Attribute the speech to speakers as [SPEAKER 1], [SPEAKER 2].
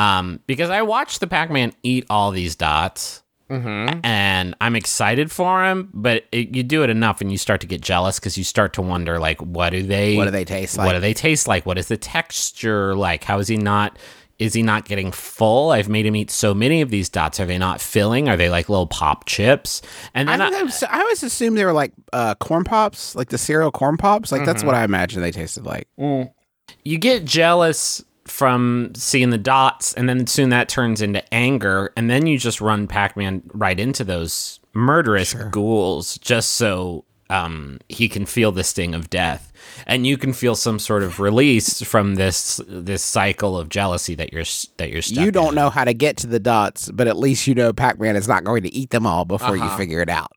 [SPEAKER 1] Um, because I watched the Pac-Man eat all these dots, and I'm excited for him. But it, you do it enough, and you start to get jealous because you start to wonder, like, what do they?
[SPEAKER 2] What do they taste like?
[SPEAKER 1] What do they taste like? What is the texture like? How is he not? Is he not getting full? I've made him eat so many of these dots. Are they not filling? Are they like little pop chips? And
[SPEAKER 2] I,
[SPEAKER 1] then I,
[SPEAKER 2] that was- I always assumed they were like uh, corn pops, like the cereal corn pops. Like
[SPEAKER 1] Mm-hmm.
[SPEAKER 2] that's what I imagine they tasted like.
[SPEAKER 1] you get jealous from seeing the dots and then soon that turns into anger and then you just run pac-man right into those murderous ghouls just so um, he can feel the sting of death and you can feel some sort of release from this this cycle of jealousy that you're that you're stuck
[SPEAKER 2] You don't
[SPEAKER 1] in.
[SPEAKER 2] know how to get to the dots, but at least you know Pac-Man is not going to eat them all before
[SPEAKER 1] Uh-huh.
[SPEAKER 2] you figure it out.